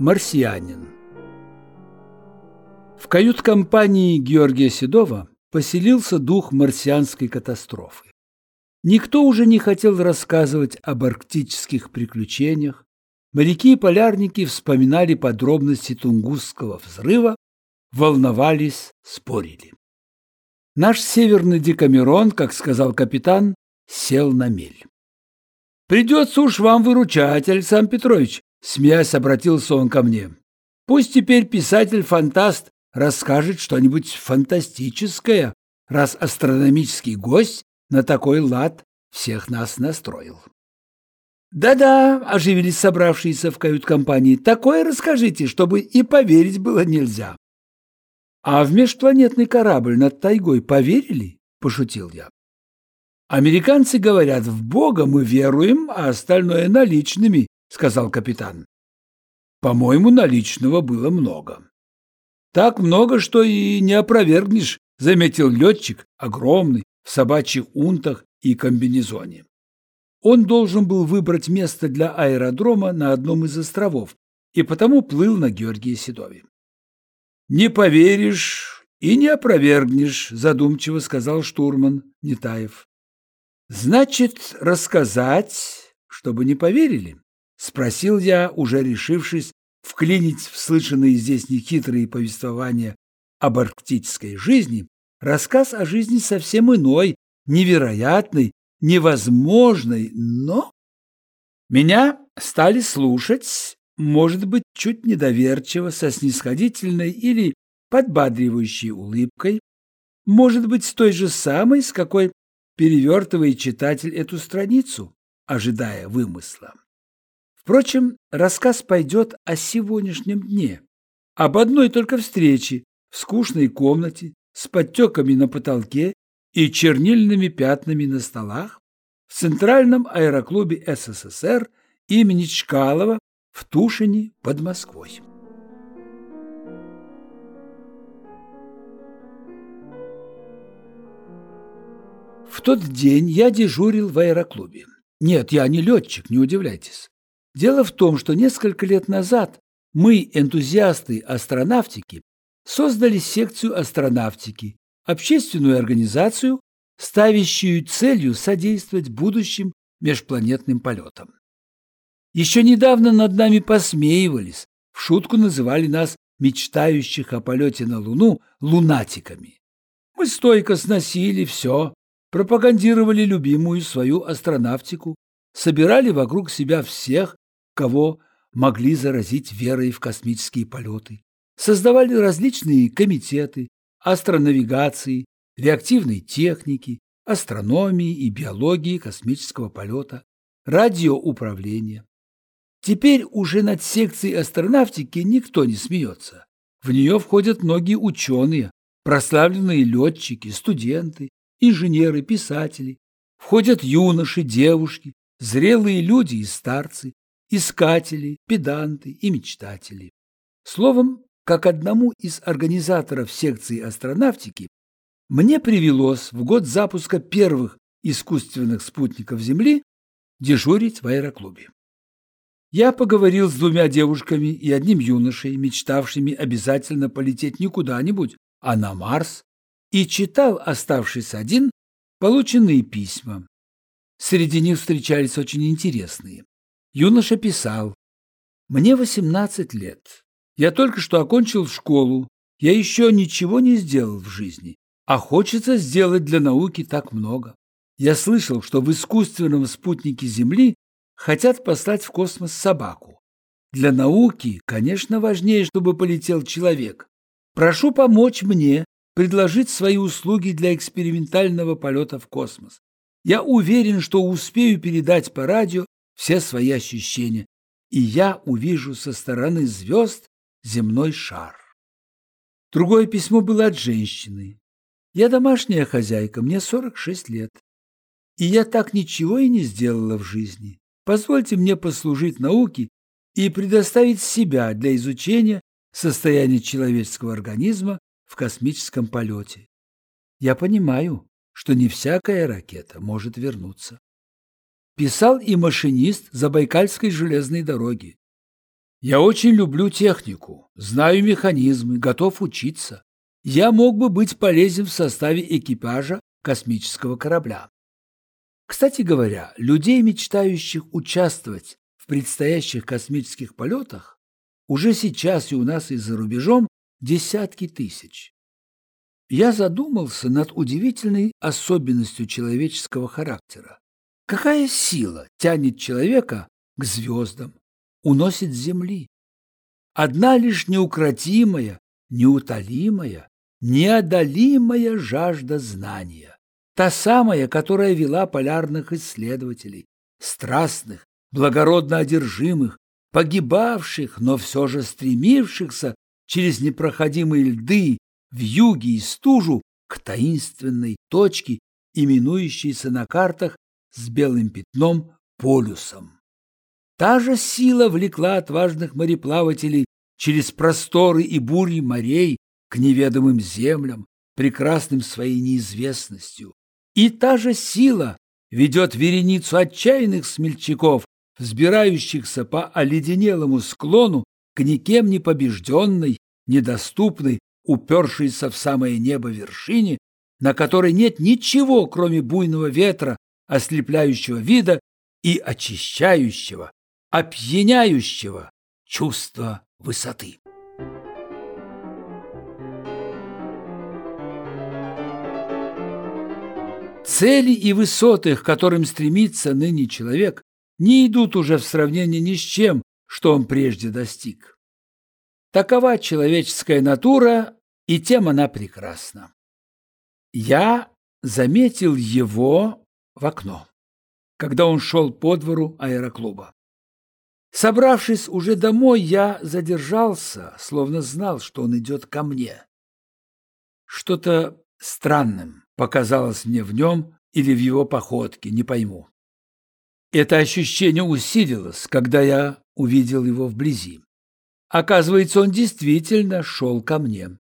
Марсианин В кают-компании Георгия Седова поселился дух марсианской катастрофы. Никто уже не хотел рассказывать об арктических приключениях. Моряки и полярники вспоминали подробности Тунгусского взрыва, волновались, спорили. Наш северный Декамерон, как сказал капитан, сел на мель. «Придется уж вам выручать, Александр Петрович», — смеясь обратился он ко мне. «Пусть теперь писатель-фантаст расскажет что-нибудь фантастическое, раз астрономический гость на такой лад всех нас настроил». «Да-да», — оживились собравшиеся в кают-компании, — «такое расскажите, чтобы и поверить было нельзя». «А в межпланетный корабль над тайгой поверили?» – пошутил я. «Американцы говорят, в Бога мы веруем, а остальное наличными», – сказал капитан. «По-моему, наличного было много». «Так много, что и не опровергнешь», – заметил летчик, огромный, в собачьих унтах и комбинезоне. Он должен был выбрать место для аэродрома на одном из островов и потому плыл на Георгии Седове. «Не поверишь и не опровергнешь», – задумчиво сказал штурман Нетаев. «Значит, рассказать, чтобы не поверили?» – спросил я, уже решившись вклинить в слышанные здесь нехитрые повествования об арктической жизни рассказ о жизни совсем иной, невероятной, невозможной, но... Меня стали слушать может быть, чуть недоверчиво, со снисходительной или подбадривающей улыбкой, может быть, с той же самой, с какой перевертывает читатель эту страницу, ожидая вымысла. Впрочем, рассказ пойдет о сегодняшнем дне, об одной только встрече в скучной комнате с подтеками на потолке и чернильными пятнами на столах в Центральном аэроклубе СССР имени Чкалова в Тушине под Москвой. В тот день я дежурил в аэроклубе. Нет, я не летчик, не удивляйтесь. Дело в том, что несколько лет назад мы, энтузиасты астронавтики, создали секцию астронавтики, общественную организацию, ставящую целью содействовать будущим межпланетным полетам. Еще недавно над нами посмеивались, в шутку называли нас, мечтающих о полете на Луну, лунатиками. Мы стойко сносили все, пропагандировали любимую свою астронавтику, собирали вокруг себя всех, кого могли заразить верой в космические полеты, создавали различные комитеты астронавигации, реактивной техники, астрономии и биологии космического полета, радиоуправления. Теперь уже над секцией астронавтики никто не смеется. В нее входят многие ученые, прославленные летчики, студенты, инженеры, писатели. Входят юноши, девушки, зрелые люди и старцы, искатели, педанты и мечтатели. Словом, как одному из организаторов секции астронавтики, мне привелось в год запуска первых искусственных спутников Земли дежурить в аэроклубе. Я поговорил с двумя девушками и одним юношей, мечтавшими обязательно полететь не куда-нибудь, а на Марс, и читал, оставшись один, полученные письма. Среди них встречались очень интересные. Юноша писал, «Мне 18 лет. Я только что окончил школу. Я еще ничего не сделал в жизни, а хочется сделать для науки так много. Я слышал, что в искусственном спутнике Земли хотят послать в космос собаку. Для науки, конечно, важнее, чтобы полетел человек. Прошу помочь мне предложить свои услуги для экспериментального полета в космос. Я уверен, что успею передать по радио все свои ощущения, и я увижу со стороны звезд земной шар. Другое письмо было от женщины. Я домашняя хозяйка, мне 46 лет. И я так ничего и не сделала в жизни. Позвольте мне послужить науке и предоставить себя для изучения состояния человеческого организма в космическом полете. Я понимаю, что не всякая ракета может вернуться. Писал и машинист Забайкальской железной дороги. Я очень люблю технику, знаю механизмы, готов учиться. Я мог бы быть полезен в составе экипажа космического корабля. Кстати говоря, людей, мечтающих участвовать в предстоящих космических полетах, уже сейчас и у нас, и за рубежом десятки тысяч. Я задумался над удивительной особенностью человеческого характера. Какая сила тянет человека к звездам, уносит с земли? Одна лишь неукротимая, неутолимая, неодолимая жажда знания. Та самая, которая вела полярных исследователей, страстных, благородно одержимых, погибавших, но все же стремившихся через непроходимые льды, в юге и стужу к таинственной точке, именующейся на картах с белым пятном полюсом. Та же сила влекла отважных мореплавателей через просторы и бури морей к неведомым землям, прекрасным своей неизвестностью. И та же сила ведет вереницу отчаянных смельчаков, взбирающихся по оледенелому склону к никем не побежденной, недоступной, упершейся в самое небо вершине, на которой нет ничего, кроме буйного ветра, ослепляющего вида и очищающего, опьяняющего чувства высоты. Цели и высоты, к которым стремится ныне человек, не идут уже в сравнении ни с чем, что он прежде достиг. Такова человеческая натура, и тем она прекрасна. Я заметил его в окно, когда он шел по двору аэроклуба. Собравшись уже домой, я задержался, словно знал, что он идет ко мне. Что-то странным показалось мне в нем или в его походке, не пойму. Это ощущение усилилось, когда я увидел его вблизи. Оказывается, он действительно шел ко мне.